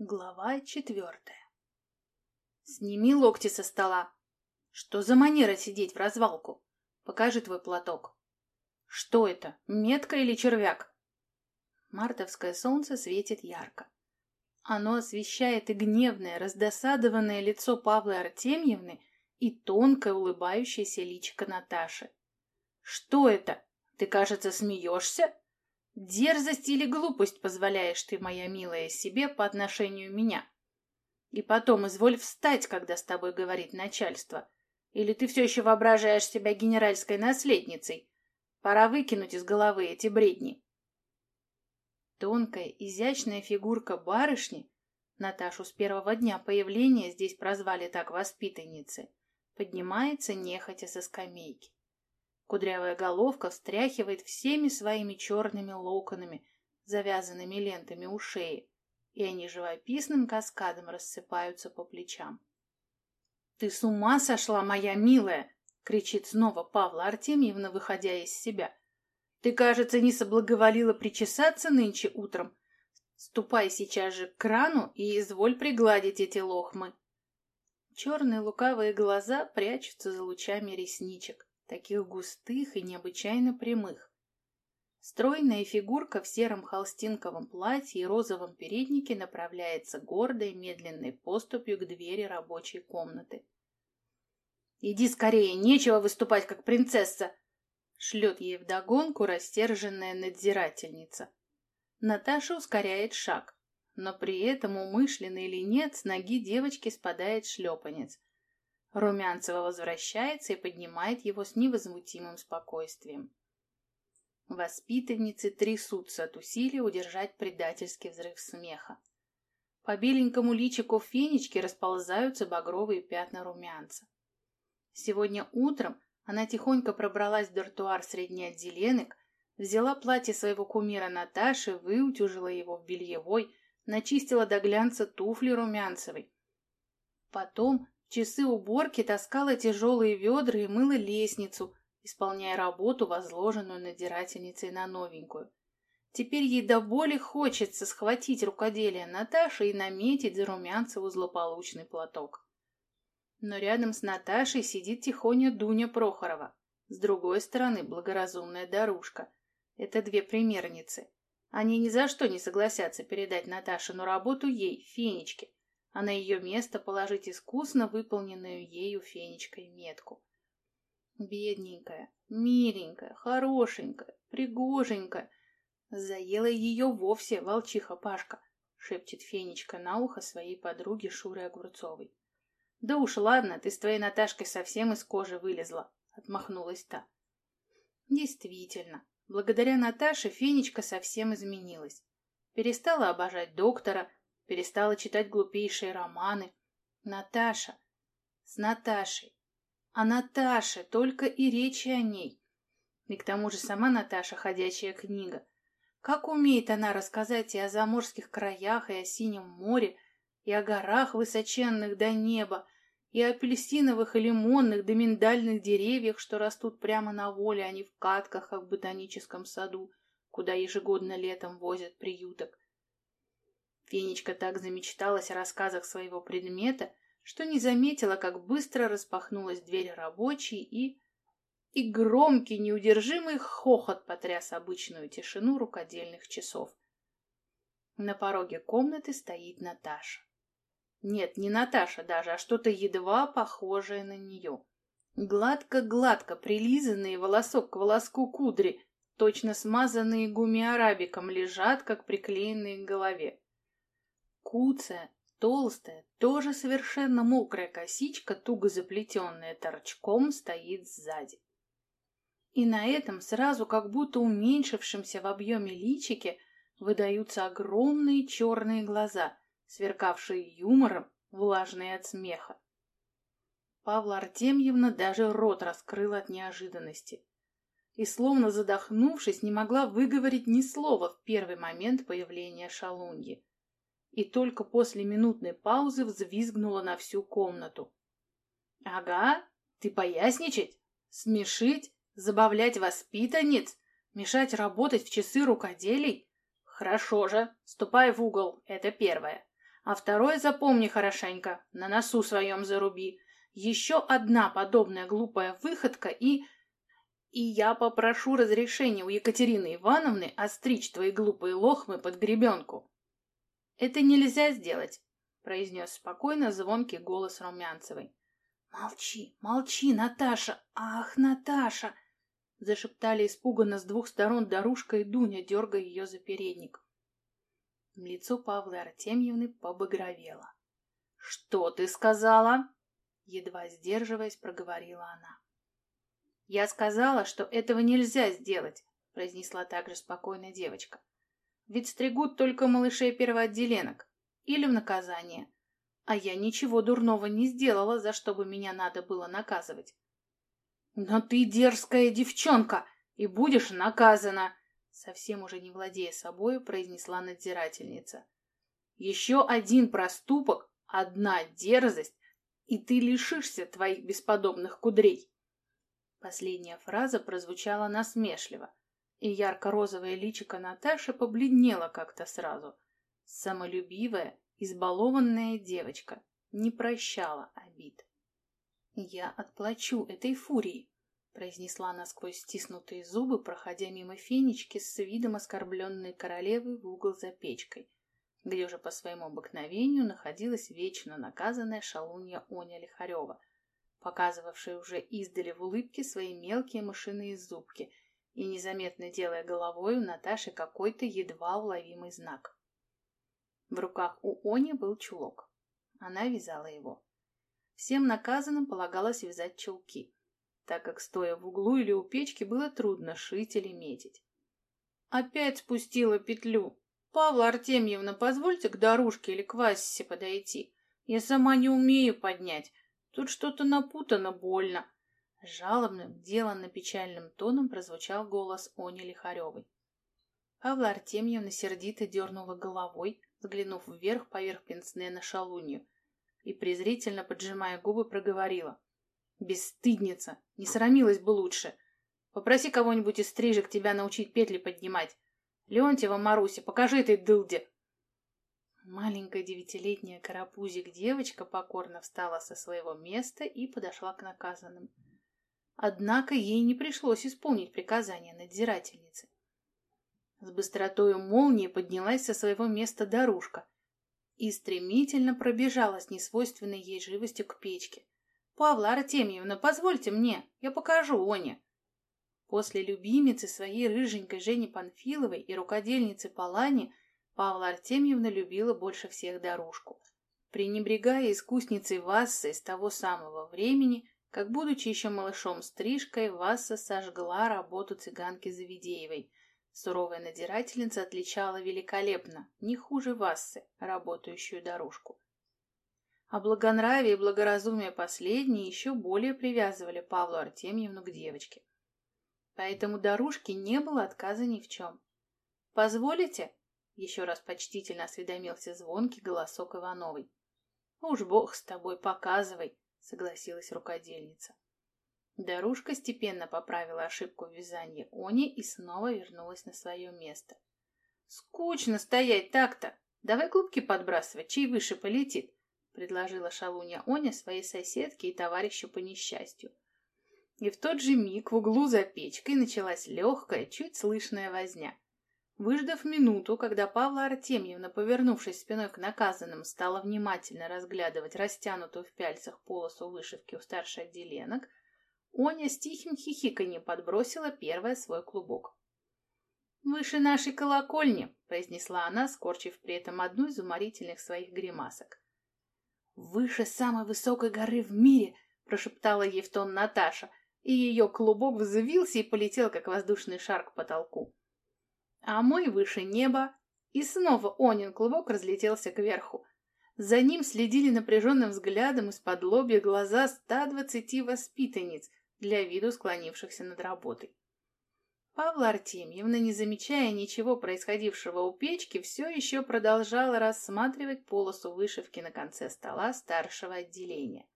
Глава четвертая. Сними локти со стола. Что за манера сидеть в развалку? Покажи твой платок. Что это, метка или червяк? Мартовское солнце светит ярко. Оно освещает и гневное, раздосадованное лицо Павлы Артемьевны, и тонкое улыбающееся личико Наташи. Что это? Ты, кажется, смеешься? Дерзость или глупость позволяешь ты, моя милая, себе по отношению меня? И потом изволь встать, когда с тобой говорит начальство. Или ты все еще воображаешь себя генеральской наследницей? Пора выкинуть из головы эти бредни. Тонкая, изящная фигурка барышни, Наташу с первого дня появления здесь прозвали так воспитанницы, поднимается нехотя со скамейки. Кудрявая головка встряхивает всеми своими черными локонами, завязанными лентами у шеи, и они живописным каскадом рассыпаются по плечам. «Ты с ума сошла, моя милая!» — кричит снова Павла Артемьевна, выходя из себя. «Ты, кажется, не соблаговолила причесаться нынче утром. Ступай сейчас же к крану и изволь пригладить эти лохмы». Черные лукавые глаза прячутся за лучами ресничек таких густых и необычайно прямых. Стройная фигурка в сером холстинковом платье и розовом переднике направляется гордой медленной поступью к двери рабочей комнаты. «Иди скорее, нечего выступать как принцесса!» шлет ей вдогонку растерженная надзирательница. Наташа ускоряет шаг, но при этом умышленно или нет с ноги девочки спадает шлепанец, Румянцева возвращается и поднимает его с невозмутимым спокойствием. Воспитанницы трясутся от усилия удержать предательский взрыв смеха. По беленькому личику фенечки расползаются багровые пятна румянца. Сегодня утром она тихонько пробралась в дартуар средней отделенок, взяла платье своего кумира Наташи, выутюжила его в бельевой, начистила до глянца туфли румянцевой. Потом часы уборки таскала тяжелые ведра и мыла лестницу, исполняя работу, возложенную надзирательницей на новенькую. Теперь ей до боли хочется схватить рукоделие Наташи и наметить за Румянцеву злополучный платок. Но рядом с Наташей сидит тихоня Дуня Прохорова. С другой стороны благоразумная Дарушка. Это две примерницы. Они ни за что не согласятся передать Наташину работу ей, Фенечке, а на ее место положить искусно выполненную ею фенечкой метку. Бедненькая, миленькая, хорошенькая, пригоженькая. Заела ее вовсе волчиха Пашка, шепчет Фенечка на ухо своей подруге Шуры Огурцовой. Да уж ладно, ты с твоей Наташкой совсем из кожи вылезла, отмахнулась та. Действительно, благодаря Наташе Фенечка совсем изменилась. Перестала обожать доктора, перестала читать глупейшие романы. Наташа. С Наташей. А Наташе только и речи о ней. И к тому же сама Наташа ходячая книга. Как умеет она рассказать и о заморских краях, и о синем море, и о горах высоченных до неба, и о апельсиновых и лимонных да миндальных деревьях, что растут прямо на воле, а не в катках, а в ботаническом саду, куда ежегодно летом возят приюток. Фенечка так замечталась о рассказах своего предмета, что не заметила, как быстро распахнулась дверь рабочей и... И громкий, неудержимый хохот потряс обычную тишину рукодельных часов. На пороге комнаты стоит Наташа. Нет, не Наташа даже, а что-то едва похожее на нее. Гладко-гладко прилизанные волосок к волоску кудри, точно смазанные гуми-арабиком, лежат, как приклеенные к голове. Куцая, толстая, тоже совершенно мокрая косичка, туго заплетенная торчком, стоит сзади. И на этом сразу как будто уменьшившемся в объеме личике выдаются огромные черные глаза, сверкавшие юмором, влажные от смеха. Павла Артемьевна даже рот раскрыла от неожиданности и, словно задохнувшись, не могла выговорить ни слова в первый момент появления шалуньи и только после минутной паузы взвизгнула на всю комнату. «Ага, ты поясничать? Смешить? Забавлять воспитанниц? Мешать работать в часы рукоделий? Хорошо же, ступай в угол, это первое. А второе запомни хорошенько, на носу своем заруби. Еще одна подобная глупая выходка и... И я попрошу разрешения у Екатерины Ивановны остричь твои глупые лохмы под гребенку. Это нельзя сделать, произнес спокойно звонкий голос Румянцевой. Молчи, молчи, Наташа! Ах, Наташа! Зашептали испуганно с двух сторон Дарушка и Дуня, дергая ее за передник. Лицо Павлы Артемьевны побагровело. «Что ты сказала?» Едва сдерживаясь, проговорила она. «Я сказала, что этого нельзя сделать», произнесла также спокойно девочка. «Ведь стригут только малышей первоотделенок. Или в наказание. А я ничего дурного не сделала, за что бы меня надо было наказывать. «Но ты дерзкая девчонка и будешь наказана!» Совсем уже не владея собою, произнесла надзирательница. «Еще один проступок, одна дерзость, и ты лишишься твоих бесподобных кудрей!» Последняя фраза прозвучала насмешливо, и ярко-розовое личико Наташи побледнело как-то сразу. Самолюбивая, избалованная девочка не прощала обид. «Я отплачу этой фурии», — произнесла она сквозь стиснутые зубы, проходя мимо фенечки с видом оскорбленной королевы в угол за печкой, где уже по своему обыкновению находилась вечно наказанная шалунья Оня Лихарева, показывавшая уже издали в улыбке свои мелкие мышиные зубки и незаметно делая головой у Наташи какой-то едва уловимый знак. В руках у Они был чулок. Она вязала его. Всем наказанным полагалось вязать чулки, так как, стоя в углу или у печки, было трудно шить или метить. Опять спустила петлю. «Павла Артемьевна, позвольте к дорожке или к Васе подойти. Я сама не умею поднять. Тут что-то напутано больно». Жалобным, деланно печальным тоном прозвучал голос Они Лихаревой. Павла Артемьевна сердито дернула головой, взглянув вверх поверх пенсне на шалунью, и, презрительно поджимая губы, проговорила. «Бесстыдница! Не срамилась бы лучше! Попроси кого-нибудь из стрижек тебя научить петли поднимать. Леонтьева Маруся, покажи этой дылде!» Маленькая девятилетняя карапузик девочка покорно встала со своего места и подошла к наказанным. Однако ей не пришлось исполнить приказание надзирательницы. С быстротой молнии поднялась со своего места дорожка и стремительно пробежала с несвойственной ей живостью к печке. «Павла Артемьевна, позвольте мне, я покажу Оне». После любимицы своей рыженькой Жени Панфиловой и рукодельницы Палани Павла Артемьевна любила больше всех дорожку. Пренебрегая искусницей Вассы с того самого времени, как, будучи еще малышом стрижкой, Васса сожгла работу цыганки Завидеевой, Суровая надирательница отличала великолепно, не хуже Вассы, работающую дорожку. А благонравие и благоразумие последние еще более привязывали Павлу Артемьевну к девочке. Поэтому дорожке не было отказа ни в чем. «Позволите?» — еще раз почтительно осведомился звонкий голосок Ивановой. «Уж бог с тобой, показывай!» — согласилась рукодельница. Дарушка степенно поправила ошибку в вязании Они и снова вернулась на свое место. «Скучно стоять так-то! Давай клубки подбрасывать, чей выше полетит!» — предложила шалунья Оня своей соседке и товарищу по несчастью. И в тот же миг в углу за печкой началась легкая, чуть слышная возня. Выждав минуту, когда Павла Артемьевна, повернувшись спиной к наказанным, стала внимательно разглядывать растянутую в пяльцах полосу вышивки у старших отделенок, Оня с тихим хихиканьем подбросила первое свой клубок. «Выше нашей колокольни», — произнесла она, скорчив при этом одну из уморительных своих гримасок. «Выше самой высокой горы в мире», — прошептала ей в тон Наташа, и ее клубок взвился и полетел, как воздушный шар к потолку. А мой выше неба, и снова Онин клубок разлетелся кверху. За ним следили напряженным взглядом из-под лобья глаза 120 воспитанниц, для виду склонившихся над работой. Павла Артемьевна, не замечая ничего происходившего у печки, все еще продолжала рассматривать полосу вышивки на конце стола старшего отделения.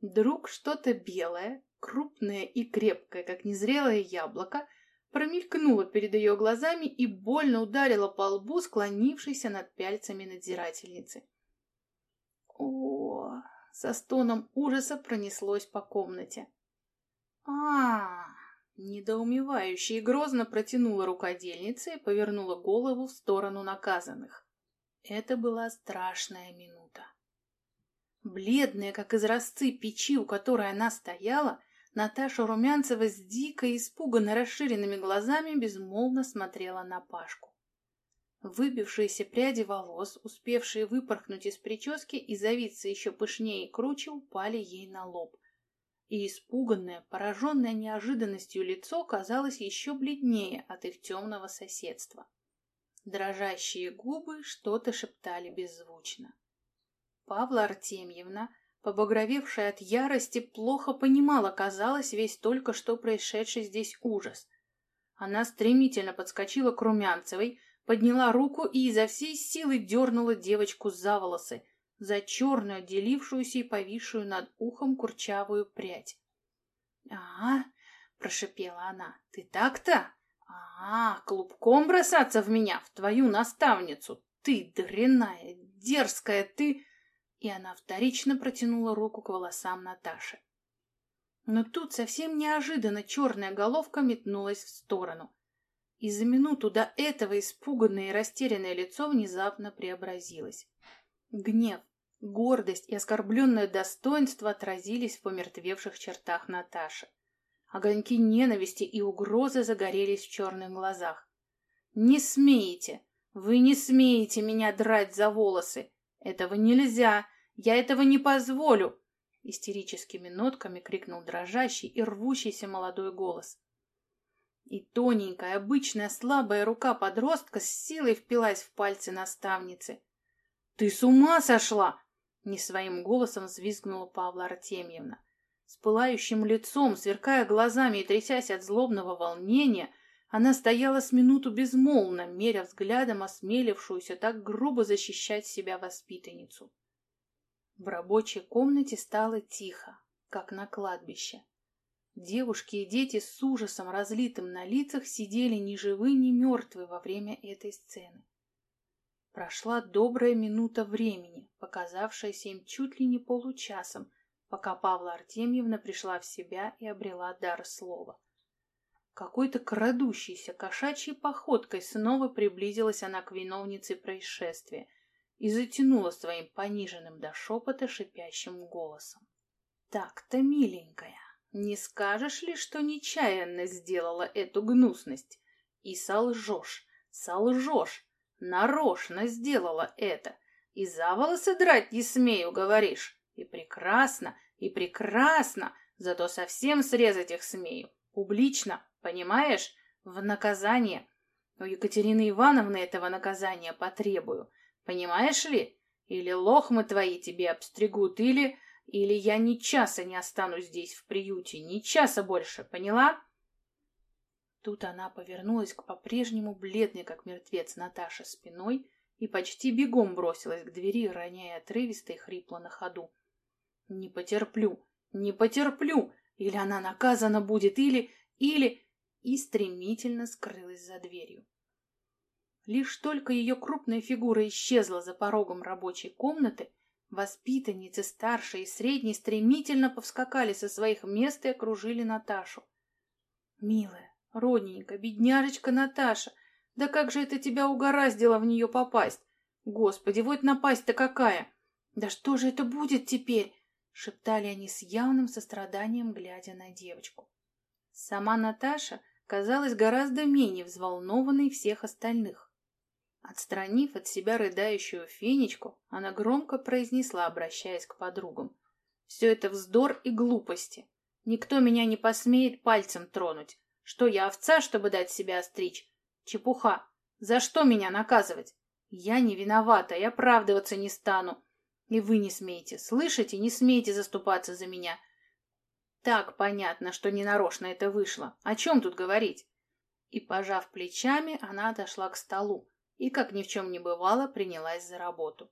Вдруг что-то белое, крупное и крепкое, как незрелое яблоко, промелькнула перед ее глазами и больно ударила по лбу склонившейся над пяльцами надзирательницы. О, со стоном ужаса пронеслось по комнате. а, Недоумевающе и грозно протянула рукодельница и повернула голову в сторону наказанных. Это была страшная минута. Бледная, как из печи, у которой она стояла, Наташа Румянцева с дико испуганно расширенными глазами безмолвно смотрела на Пашку. Выбившиеся пряди волос, успевшие выпорхнуть из прически и завиться еще пышнее и круче, упали ей на лоб. И испуганное, пораженное неожиданностью лицо казалось еще бледнее от их темного соседства. Дрожащие губы что-то шептали беззвучно. Павла Артемьевна, побагровевшая от ярости, плохо понимала, казалось, весь только что происшедший здесь ужас. Она стремительно подскочила к Румянцевой, подняла руку и изо всей силы дернула девочку за волосы, за черную, отделившуюся и повисшую над ухом курчавую прядь. «А, — прошипела она, — ты так-то? А, клубком бросаться в меня, в твою наставницу! Ты дрянная, дерзкая, ты...» и она вторично протянула руку к волосам Наташи. Но тут совсем неожиданно черная головка метнулась в сторону. И за минуту до этого испуганное и растерянное лицо внезапно преобразилось. Гнев, гордость и оскорбленное достоинство отразились в помертвевших чертах Наташи. Огоньки ненависти и угрозы загорелись в черных глазах. «Не смеете! Вы не смеете меня драть за волосы! Этого нельзя! Я этого не позволю!» Истерическими нотками крикнул дрожащий и рвущийся молодой голос. И тоненькая, обычная слабая рука подростка с силой впилась в пальцы наставницы. «Ты с ума сошла!» — не своим голосом взвизгнула Павла Артемьевна. С пылающим лицом, сверкая глазами и трясясь от злобного волнения, она стояла с минуту безмолвно, меря взглядом осмелившуюся так грубо защищать себя воспитанницу. В рабочей комнате стало тихо, как на кладбище. Девушки и дети с ужасом, разлитым на лицах, сидели ни живы, ни мертвы во время этой сцены. Прошла добрая минута времени, показавшаяся им чуть ли не получасом, пока Павла Артемьевна пришла в себя и обрела дар слова. Какой-то крадущейся кошачьей походкой снова приблизилась она к виновнице происшествия и затянула своим пониженным до шепота шипящим голосом. «Так-то, миленькая, не скажешь ли, что нечаянно сделала эту гнусность? И солжешь, солжешь, нарочно сделала это, и за волосы драть не смею, говоришь? И прекрасно, и прекрасно, зато совсем срезать их смею, публично, Понимаешь? В наказание. У Екатерины Ивановны этого наказания потребую. Понимаешь ли? Или лохмы твои тебе обстригут, или... Или я ни часа не останусь здесь в приюте, ни часа больше, поняла? Тут она повернулась к по-прежнему бледной, как мертвец, Наташе спиной и почти бегом бросилась к двери, роняя отрывисто и хрипло на ходу. «Не потерплю! Не потерплю! Или она наказана будет, или... или...» и стремительно скрылась за дверью. Лишь только ее крупная фигура исчезла за порогом рабочей комнаты, воспитанницы старшей и средней стремительно повскакали со своих мест и окружили Наташу. «Милая, родненькая, бедняжечка Наташа, да как же это тебя угораздило в нее попасть? Господи, вот напасть-то какая! Да что же это будет теперь?» — шептали они с явным состраданием, глядя на девочку. Сама Наташа казалась гораздо менее взволнованной всех остальных. Отстранив от себя рыдающую фенечку, она громко произнесла, обращаясь к подругам. «Все это вздор и глупости. Никто меня не посмеет пальцем тронуть. Что я овца, чтобы дать себя остричь? Чепуха. За что меня наказывать? Я не виновата и оправдываться не стану. И вы не смеете, слышите, не смеете заступаться за меня. Так понятно, что ненарочно это вышло. О чем тут говорить? И, пожав плечами, она отошла к столу и, как ни в чем не бывало, принялась за работу.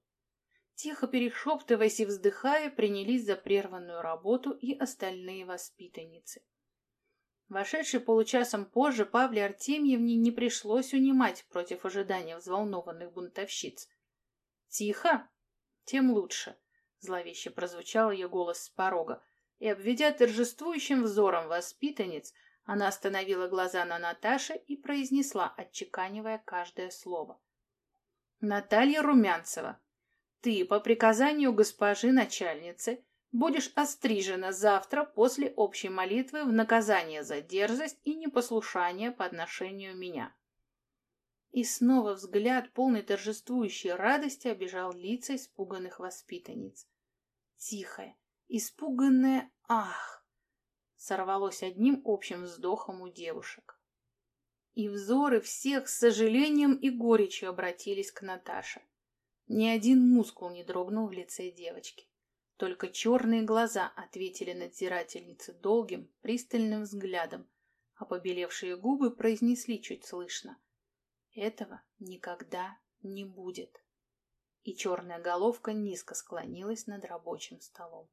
Тихо перешептываясь и вздыхая, принялись за прерванную работу и остальные воспитанницы. Вошедший получасом позже Павле Артемьевне не пришлось унимать против ожидания взволнованных бунтовщиц. «Тихо! Тем лучше!» — зловеще прозвучал ее голос с порога, и, обведя торжествующим взором воспитанниц, она остановила глаза на Наташе и произнесла, отчеканивая каждое слово. «Наталья Румянцева, ты по приказанию госпожи начальницы будешь острижена завтра после общей молитвы в наказание за дерзость и непослушание по отношению меня». И снова взгляд, полный торжествующей радости, обижал лица испуганных воспитанниц. Тихое, испуганное «ах!» сорвалось одним общим вздохом у девушек. И взоры всех с сожалением и горечью обратились к Наташе. Ни один мускул не дрогнул в лице девочки. Только черные глаза ответили надзирательнице долгим, пристальным взглядом, а побелевшие губы произнесли чуть слышно. Этого никогда не будет. И черная головка низко склонилась над рабочим столом.